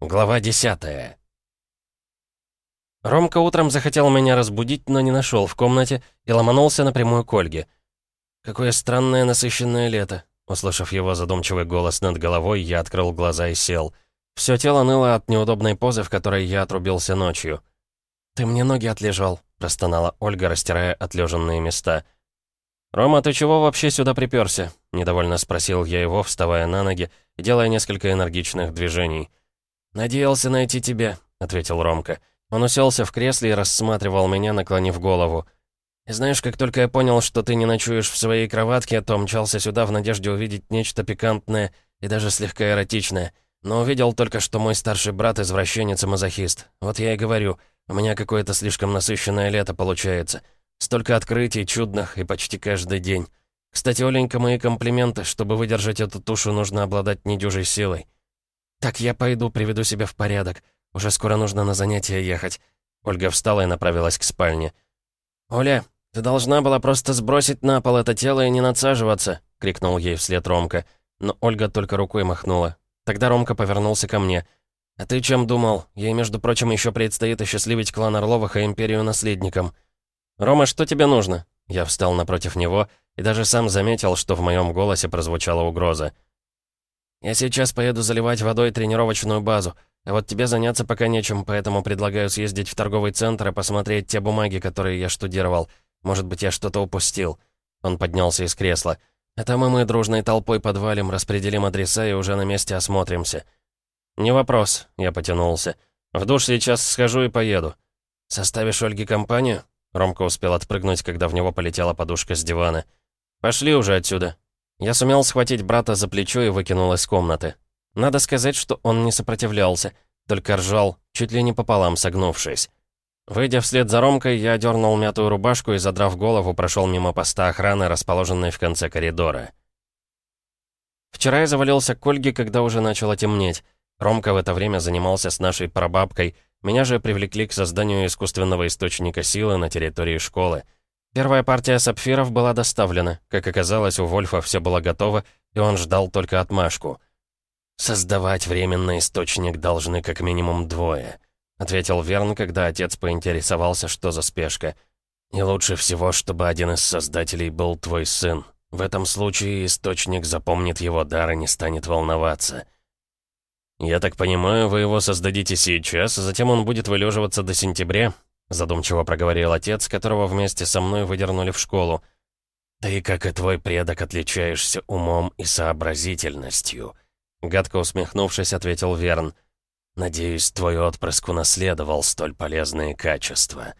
Глава десятая. Ромка утром захотел меня разбудить, но не нашел в комнате и ломанулся напрямую к Ольге. «Какое странное насыщенное лето!» Услышав его задумчивый голос над головой, я открыл глаза и сел. Все тело ныло от неудобной позы, в которой я отрубился ночью. «Ты мне ноги отлежал», — простонала Ольга, растирая отлеженные места. «Рома, ты чего вообще сюда приперся?» — недовольно спросил я его, вставая на ноги и делая несколько энергичных движений. «Надеялся найти тебя», — ответил Ромка. Он уселся в кресле и рассматривал меня, наклонив голову. «И знаешь, как только я понял, что ты не ночуешь в своей кроватке, то мчался сюда в надежде увидеть нечто пикантное и даже слегка эротичное. Но увидел только, что мой старший брат извращенец и мазохист. Вот я и говорю, у меня какое-то слишком насыщенное лето получается. Столько открытий чудных и почти каждый день. Кстати, Оленька, мои комплименты. Чтобы выдержать эту тушу, нужно обладать недюжей силой. «Так, я пойду, приведу себя в порядок. Уже скоро нужно на занятия ехать». Ольга встала и направилась к спальне. «Оля, ты должна была просто сбросить на пол это тело и не надсаживаться», — крикнул ей вслед Ромка. Но Ольга только рукой махнула. Тогда Ромка повернулся ко мне. «А ты чем думал? Ей, между прочим, еще предстоит осчастливить клан Орловых и Империю наследником». «Рома, что тебе нужно?» Я встал напротив него и даже сам заметил, что в моем голосе прозвучала угроза. «Я сейчас поеду заливать водой тренировочную базу, а вот тебе заняться пока нечем, поэтому предлагаю съездить в торговый центр и посмотреть те бумаги, которые я штудировал. Может быть, я что-то упустил». Он поднялся из кресла. «А там и мы дружной толпой подвалим, распределим адреса и уже на месте осмотримся». «Не вопрос», — я потянулся. «В душ сейчас схожу и поеду». «Составишь Ольге компанию?» Ромка успел отпрыгнуть, когда в него полетела подушка с дивана. «Пошли уже отсюда», я сумел схватить брата за плечо и выкинул из комнаты. Надо сказать, что он не сопротивлялся, только ржал, чуть ли не пополам согнувшись. Выйдя вслед за Ромкой, я дернул мятую рубашку и, задрав голову, прошел мимо поста охраны, расположенной в конце коридора. Вчера я завалился к Ольге, когда уже начало темнеть. Ромка в это время занимался с нашей прабабкой, меня же привлекли к созданию искусственного источника силы на территории школы. Первая партия сапфиров была доставлена. Как оказалось, у Вольфа все было готово, и он ждал только отмашку. «Создавать временный источник должны как минимум двое», — ответил Верн, когда отец поинтересовался, что за спешка. «И лучше всего, чтобы один из создателей был твой сын. В этом случае источник запомнит его дар и не станет волноваться». «Я так понимаю, вы его создадите сейчас, а затем он будет вылеживаться до сентября?» Задумчиво проговорил отец, которого вместе со мной выдернули в школу. «Ты, как и твой предок, отличаешься умом и сообразительностью», гадко усмехнувшись, ответил Верн. «Надеюсь, твой отпрыск унаследовал столь полезные качества».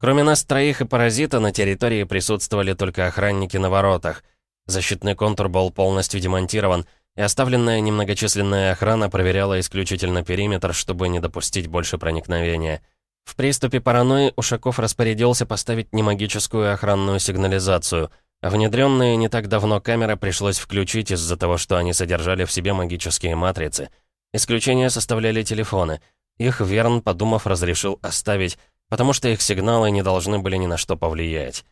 Кроме нас троих и паразита, на территории присутствовали только охранники на воротах. Защитный контур был полностью демонтирован, и оставленная немногочисленная охрана проверяла исключительно периметр, чтобы не допустить больше проникновения. В приступе паранойи Ушаков распорядился поставить немагическую охранную сигнализацию, а внедренные не так давно камеры пришлось включить из-за того, что они содержали в себе магические матрицы. Исключение составляли телефоны. Их Верн, подумав, разрешил оставить, потому что их сигналы не должны были ни на что повлиять.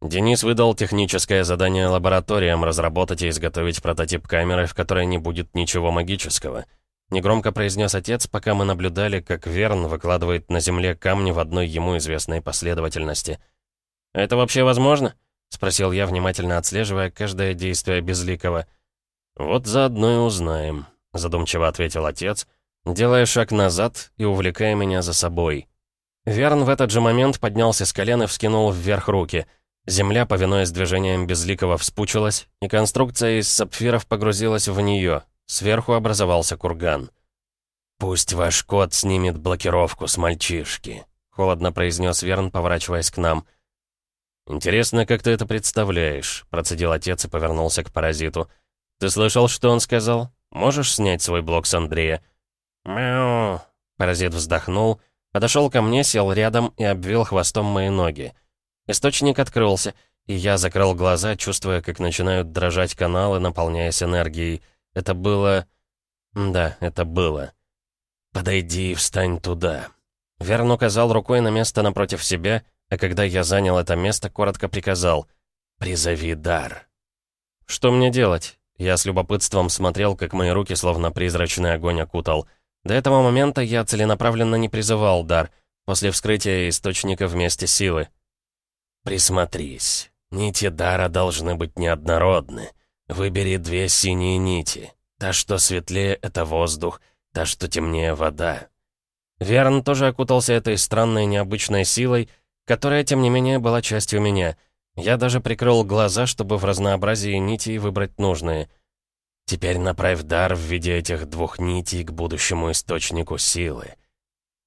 Денис выдал техническое задание лабораториям разработать и изготовить прототип камеры, в которой не будет ничего магического — Негромко произнес отец, пока мы наблюдали, как Верн выкладывает на земле камни в одной ему известной последовательности. «Это вообще возможно?» — спросил я, внимательно отслеживая каждое действие Безликого. «Вот заодно и узнаем», — задумчиво ответил отец, делая шаг назад и увлекая меня за собой. Верн в этот же момент поднялся с колен и вскинул вверх руки. Земля, повинуясь движением Безликого, вспучилась, и конструкция из сапфиров погрузилась в нее, Сверху образовался курган. «Пусть ваш кот снимет блокировку с мальчишки», — холодно произнес Верн, поворачиваясь к нам. «Интересно, как ты это представляешь?» — процедил отец и повернулся к паразиту. «Ты слышал, что он сказал? Можешь снять свой блок с Андрея?» «Мяу!» — паразит вздохнул, подошел ко мне, сел рядом и обвил хвостом мои ноги. Источник открылся, и я закрыл глаза, чувствуя, как начинают дрожать каналы, наполняясь энергией. Это было... Да, это было. «Подойди и встань туда». Верн указал рукой на место напротив себя, а когда я занял это место, коротко приказал «Призови дар». «Что мне делать?» Я с любопытством смотрел, как мои руки словно призрачный огонь окутал. До этого момента я целенаправленно не призывал дар, после вскрытия источника вместе силы. «Присмотрись. Нити дара должны быть неоднородны. Выбери две синие нити. Та, что светлее, — это воздух, та, что темнее — вода». Верн тоже окутался этой странной необычной силой, которая, тем не менее, была частью меня. Я даже прикрыл глаза, чтобы в разнообразии нитей выбрать нужные. Теперь направь дар в виде этих двух нитей к будущему источнику силы.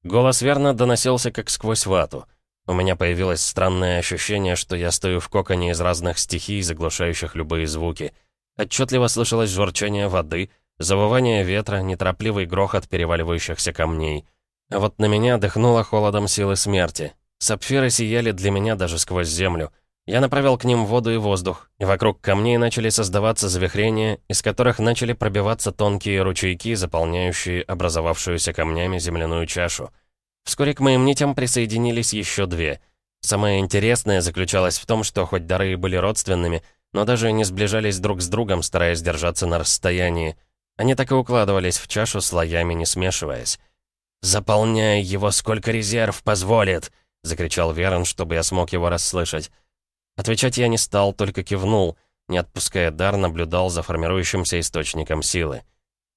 Голос верно доносился как сквозь вату. У меня появилось странное ощущение, что я стою в коконе из разных стихий, заглушающих любые звуки. Отчетливо слышалось журчание воды, завывание ветра, неторопливый грохот переваливающихся камней. А вот на меня дыхнуло холодом силы смерти. Сапфиры сияли для меня даже сквозь землю. Я направил к ним воду и воздух, и вокруг камней начали создаваться завихрения, из которых начали пробиваться тонкие ручейки, заполняющие образовавшуюся камнями земляную чашу. Вскоре к моим нитям присоединились еще две. Самое интересное заключалось в том, что хоть дары и были родственными, но даже не сближались друг с другом, стараясь держаться на расстоянии. Они так и укладывались в чашу слоями, не смешиваясь. «Заполняй его, сколько резерв позволит!» — закричал Верон, чтобы я смог его расслышать. Отвечать я не стал, только кивнул, не отпуская дар, наблюдал за формирующимся источником силы.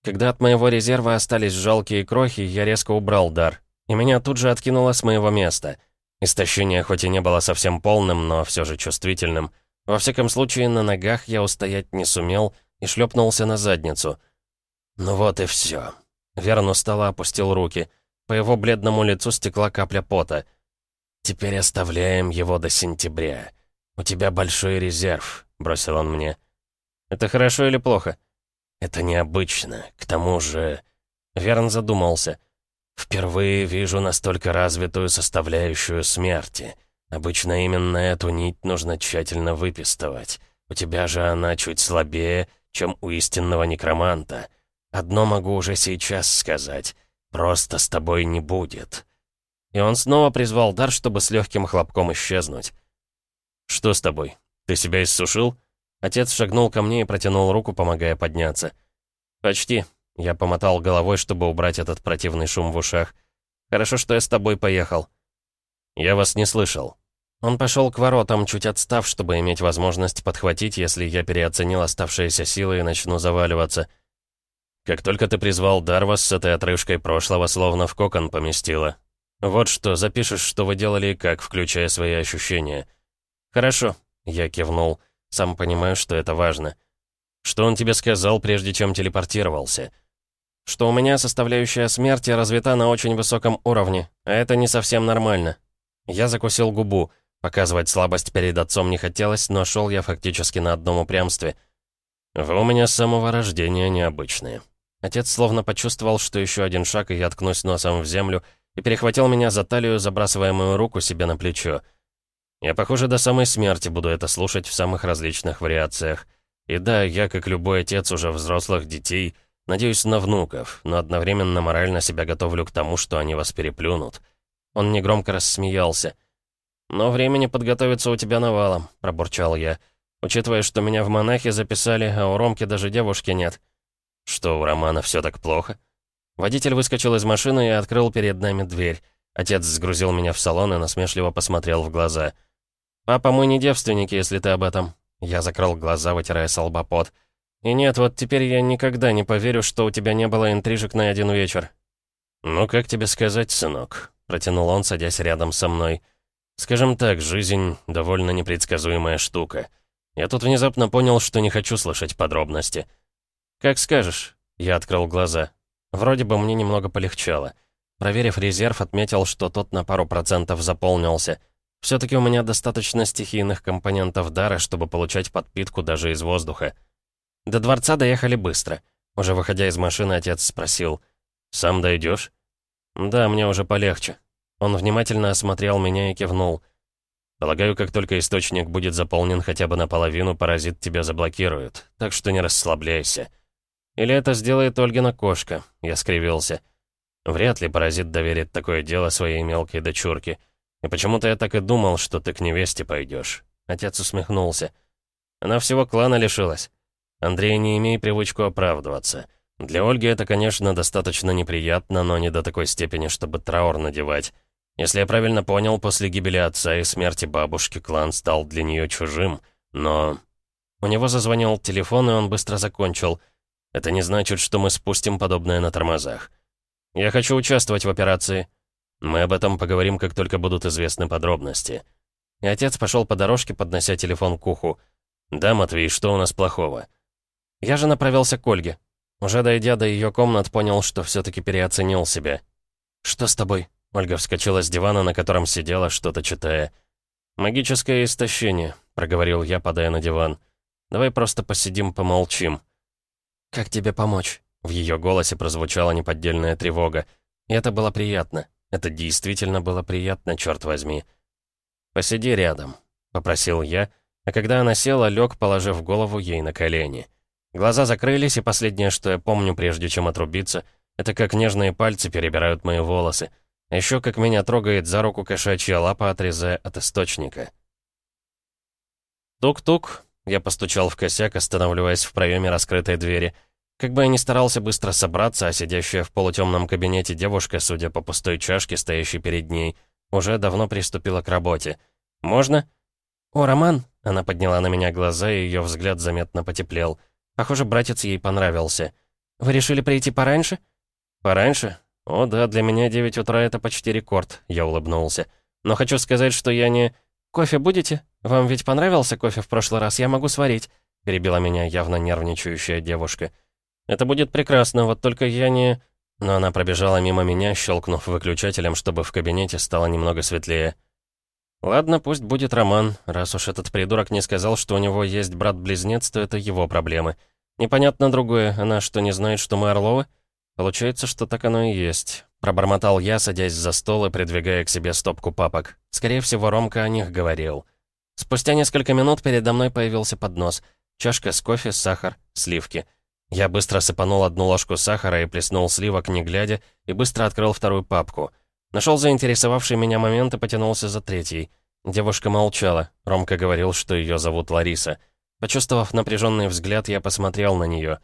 Когда от моего резерва остались жалкие крохи, я резко убрал дар, и меня тут же откинуло с моего места. Истощение хоть и не было совсем полным, но все же чувствительным. Во всяком случае, на ногах я устоять не сумел и шлепнулся на задницу. «Ну вот и все. Верн устало опустил руки. По его бледному лицу стекла капля пота. «Теперь оставляем его до сентября. У тебя большой резерв», — бросил он мне. «Это хорошо или плохо?» «Это необычно. К тому же...» Верн задумался. «Впервые вижу настолько развитую составляющую смерти. Обычно именно эту нить нужно тщательно выпистывать. У тебя же она чуть слабее, чем у истинного некроманта. Одно могу уже сейчас сказать. Просто с тобой не будет». И он снова призвал дар, чтобы с легким хлопком исчезнуть. «Что с тобой? Ты себя иссушил?» Отец шагнул ко мне и протянул руку, помогая подняться. «Почти». Я помотал головой, чтобы убрать этот противный шум в ушах. «Хорошо, что я с тобой поехал». «Я вас не слышал». Он пошел к воротам, чуть отстав, чтобы иметь возможность подхватить, если я переоценил оставшиеся силы и начну заваливаться. Как только ты призвал Дарвас с этой отрыжкой прошлого, словно в кокон поместила. Вот что, запишешь, что вы делали и как, включая свои ощущения. Хорошо, я кивнул. Сам понимаю, что это важно. Что он тебе сказал, прежде чем телепортировался? Что у меня составляющая смерти развита на очень высоком уровне, а это не совсем нормально. Я закусил губу. Показывать слабость перед отцом не хотелось, но шел я фактически на одном упрямстве. Вы у меня с самого рождения необычные. Отец словно почувствовал, что еще один шаг, и я ткнусь носом в землю, и перехватил меня за талию, забрасывая мою руку себе на плечо. Я, похоже, до самой смерти буду это слушать в самых различных вариациях. И да, я, как любой отец уже взрослых детей, надеюсь на внуков, но одновременно морально себя готовлю к тому, что они вас переплюнут. Он негромко рассмеялся. «Но времени подготовиться у тебя навалом», — пробурчал я. «Учитывая, что меня в монахи записали, а у Ромки даже девушки нет». Что, у Романа все так плохо? Водитель выскочил из машины и открыл перед нами дверь. Отец сгрузил меня в салон и насмешливо посмотрел в глаза. «Папа мой не девственник, если ты об этом». Я закрыл глаза, вытирая с «И нет, вот теперь я никогда не поверю, что у тебя не было интрижек на один вечер». «Ну, как тебе сказать, сынок?» — протянул он, садясь рядом со мной. «Скажем так, жизнь — довольно непредсказуемая штука. Я тут внезапно понял, что не хочу слышать подробности». «Как скажешь». Я открыл глаза. Вроде бы мне немного полегчало. Проверив резерв, отметил, что тот на пару процентов заполнился. Все-таки у меня достаточно стихийных компонентов дара, чтобы получать подпитку даже из воздуха. До дворца доехали быстро. Уже выходя из машины, отец спросил. «Сам дойдешь?» «Да, мне уже полегче». Он внимательно осмотрел меня и кивнул. «Полагаю, как только источник будет заполнен хотя бы наполовину, паразит тебя заблокирует, так что не расслабляйся». Или это сделает Ольгина кошка?» Я скривился. «Вряд ли паразит доверит такое дело своей мелкой дочурке. И почему-то я так и думал, что ты к невесте пойдешь». Отец усмехнулся. «Она всего клана лишилась. Андрей, не имей привычку оправдываться. Для Ольги это, конечно, достаточно неприятно, но не до такой степени, чтобы траур надевать. Если я правильно понял, после гибели отца и смерти бабушки клан стал для нее чужим, но... У него зазвонил телефон, и он быстро закончил. Это не значит, что мы спустим подобное на тормозах. Я хочу участвовать в операции. Мы об этом поговорим, как только будут известны подробности. И отец пошел по дорожке, поднося телефон к уху. «Да, Матвей, что у нас плохого?» Я же направился к Ольге. Уже дойдя до ее комнат, понял, что все-таки переоценил себя. «Что с тобой?» Ольга вскочила с дивана, на котором сидела, что-то читая. «Магическое истощение», — проговорил я, падая на диван. «Давай просто посидим, помолчим». «Как тебе помочь?» В ее голосе прозвучала неподдельная тревога. И это было приятно. Это действительно было приятно, черт возьми. «Посиди рядом», — попросил я, а когда она села, лег, положив голову ей на колени. Глаза закрылись, и последнее, что я помню, прежде чем отрубиться, это как нежные пальцы перебирают мои волосы. Еще как меня трогает за руку кошачья лапа, отрезая от источника. Тук-тук, я постучал в косяк, останавливаясь в проеме раскрытой двери. Как бы я ни старался быстро собраться, а сидящая в полутемном кабинете девушка, судя по пустой чашке, стоящей перед ней, уже давно приступила к работе. «Можно?» «О, Роман!» Она подняла на меня глаза, и ее взгляд заметно потеплел. Похоже, братец ей понравился. «Вы решили прийти пораньше?» «Пораньше? О да, для меня 9 утра — это почти рекорд», — я улыбнулся. «Но хочу сказать, что я не...» «Кофе будете? Вам ведь понравился кофе в прошлый раз? Я могу сварить», — перебила меня явно нервничающая девушка. «Это будет прекрасно, вот только я не...» Но она пробежала мимо меня, щелкнув выключателем, чтобы в кабинете стало немного светлее. «Ладно, пусть будет Роман. Раз уж этот придурок не сказал, что у него есть брат-близнец, то это его проблемы. Непонятно другое, она что, не знает, что мы Орловы? Получается, что так оно и есть». Пробормотал я, садясь за стол и придвигая к себе стопку папок. Скорее всего, Ромка о них говорил. Спустя несколько минут передо мной появился поднос. Чашка с кофе, сахар, сливки — я быстро сыпанул одну ложку сахара и плеснул сливок, не глядя, и быстро открыл вторую папку. Нашел заинтересовавший меня момент и потянулся за третьей. Девушка молчала. Ромка говорил, что ее зовут Лариса. Почувствовав напряженный взгляд, я посмотрел на нее.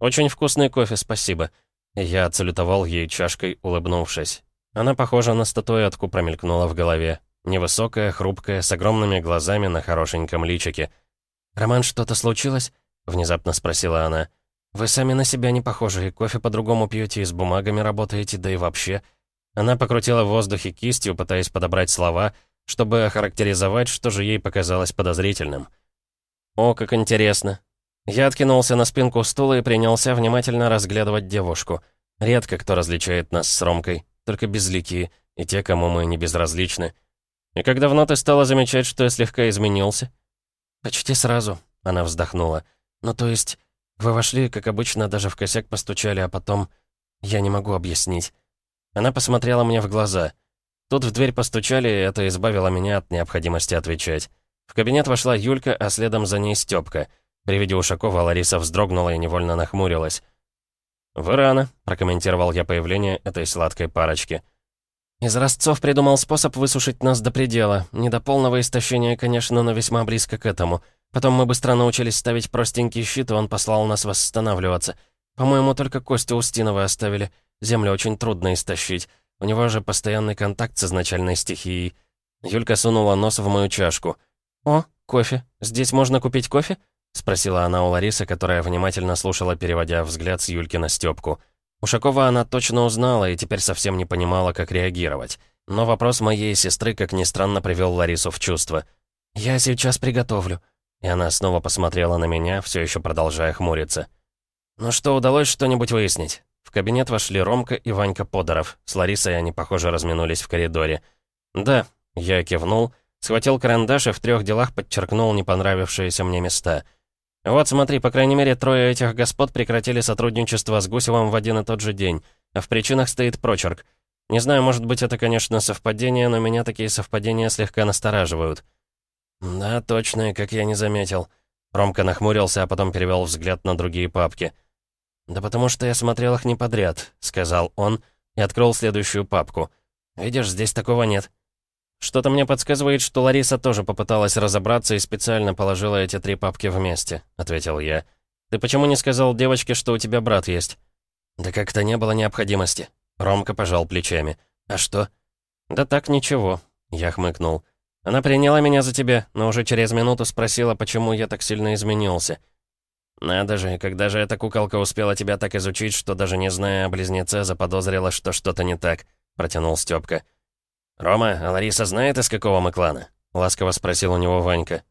«Очень вкусный кофе, спасибо». Я отсалютовал ей чашкой, улыбнувшись. Она похожа на статуэтку, промелькнула в голове. Невысокая, хрупкая, с огромными глазами на хорошеньком личике. «Роман, что-то случилось?» — внезапно спросила она. «Вы сами на себя не похожи, и кофе по-другому пьете, и с бумагами работаете, да и вообще...» Она покрутила в воздухе кистью, пытаясь подобрать слова, чтобы охарактеризовать, что же ей показалось подозрительным. «О, как интересно!» Я откинулся на спинку стула и принялся внимательно разглядывать девушку. Редко кто различает нас с Ромкой, только безликие, и те, кому мы не безразличны. И как давно ты стала замечать, что я слегка изменился? «Почти сразу», — она вздохнула. «Ну, то есть, вы вошли, как обычно, даже в косяк постучали, а потом... Я не могу объяснить. Она посмотрела мне в глаза. Тут в дверь постучали, и это избавило меня от необходимости отвечать. В кабинет вошла Юлька, а следом за ней Стёпка. При виде Ушакова Лариса вздрогнула и невольно нахмурилась. «Вы рано», — прокомментировал я появление этой сладкой парочки. «Из Ростцов придумал способ высушить нас до предела. Не до полного истощения, конечно, но весьма близко к этому. Потом мы быстро научились ставить простенький щит, и он послал нас восстанавливаться. По-моему, только Костю Устинова оставили. Землю очень трудно истощить. У него же постоянный контакт с изначальной стихией. Юлька сунула нос в мою чашку. «О, кофе. Здесь можно купить кофе?» — спросила она у Ларисы, которая внимательно слушала, переводя взгляд с Юльки на Стёпку. Ушакова она точно узнала и теперь совсем не понимала, как реагировать. Но вопрос моей сестры, как ни странно, привел Ларису в чувство. «Я сейчас приготовлю», и она снова посмотрела на меня, все еще продолжая хмуриться. «Ну что, удалось что-нибудь выяснить?» В кабинет вошли Ромка и Ванька Подоров. С Ларисой они, похоже, разминулись в коридоре. «Да», — я кивнул, схватил карандаш и в трех делах подчеркнул не понравившиеся мне места. «Вот смотри, по крайней мере, трое этих господ прекратили сотрудничество с Гусевым в один и тот же день, а в причинах стоит прочерк. Не знаю, может быть, это, конечно, совпадение, но меня такие совпадения слегка настораживают». «Да, точно, как я не заметил». Ромка нахмурился, а потом перевел взгляд на другие папки. «Да потому что я смотрел их не подряд», — сказал он и открыл следующую папку. «Видишь, здесь такого нет». «Что-то мне подсказывает, что Лариса тоже попыталась разобраться и специально положила эти три папки вместе», — ответил я. Ты почему не сказал девочке, что у тебя брат есть?» «Да как-то не было необходимости». Ромка пожал плечами. «А что?» «Да так, ничего», — я хмыкнул. «Она приняла меня за тебя, но уже через минуту спросила, почему я так сильно изменился». «Надо же, когда же эта куколка успела тебя так изучить, что даже не зная о близнеце, заподозрила, что что-то не так», — протянул Стёпка. «Рома, а Лариса знает, из какого мы клана?» — ласково спросил у него Ванька.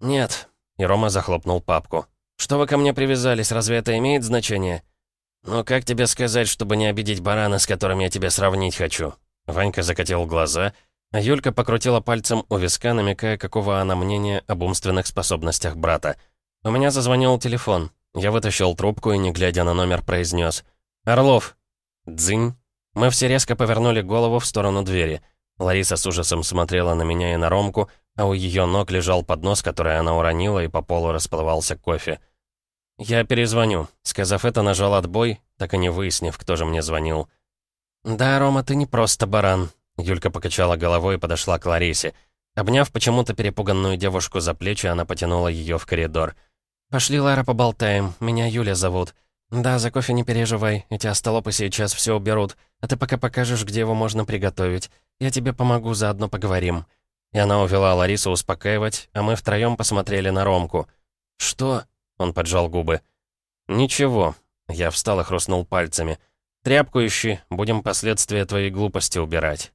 «Нет», — и Рома захлопнул папку. «Что вы ко мне привязались, разве это имеет значение?» «Ну как тебе сказать, чтобы не обидеть барана, с которым я тебя сравнить хочу?» Ванька закатил глаза, а Юлька покрутила пальцем у виска, намекая, какого она мнения об умственных способностях брата. У меня зазвонил телефон. Я вытащил трубку и, не глядя на номер, произнес. «Орлов!» «Дзынь!» Мы все резко повернули голову в сторону двери. Лариса с ужасом смотрела на меня и на Ромку, а у ее ног лежал поднос, который она уронила, и по полу расплывался кофе. «Я перезвоню», — сказав это, нажал отбой, так и не выяснив, кто же мне звонил. «Да, Рома, ты не просто баран», — Юлька покачала головой и подошла к Ларисе. Обняв почему-то перепуганную девушку за плечи, она потянула ее в коридор. «Пошли, Лара, поболтаем. Меня Юля зовут. Да, за кофе не переживай, эти остолопы сейчас все уберут, а ты пока покажешь, где его можно приготовить. Я тебе помогу, заодно поговорим». И она увела Ларису успокаивать, а мы втроем посмотрели на Ромку. «Что?» — он поджал губы. «Ничего». Я встал и хрустнул пальцами. «Тряпку ищи, будем последствия твоей глупости убирать».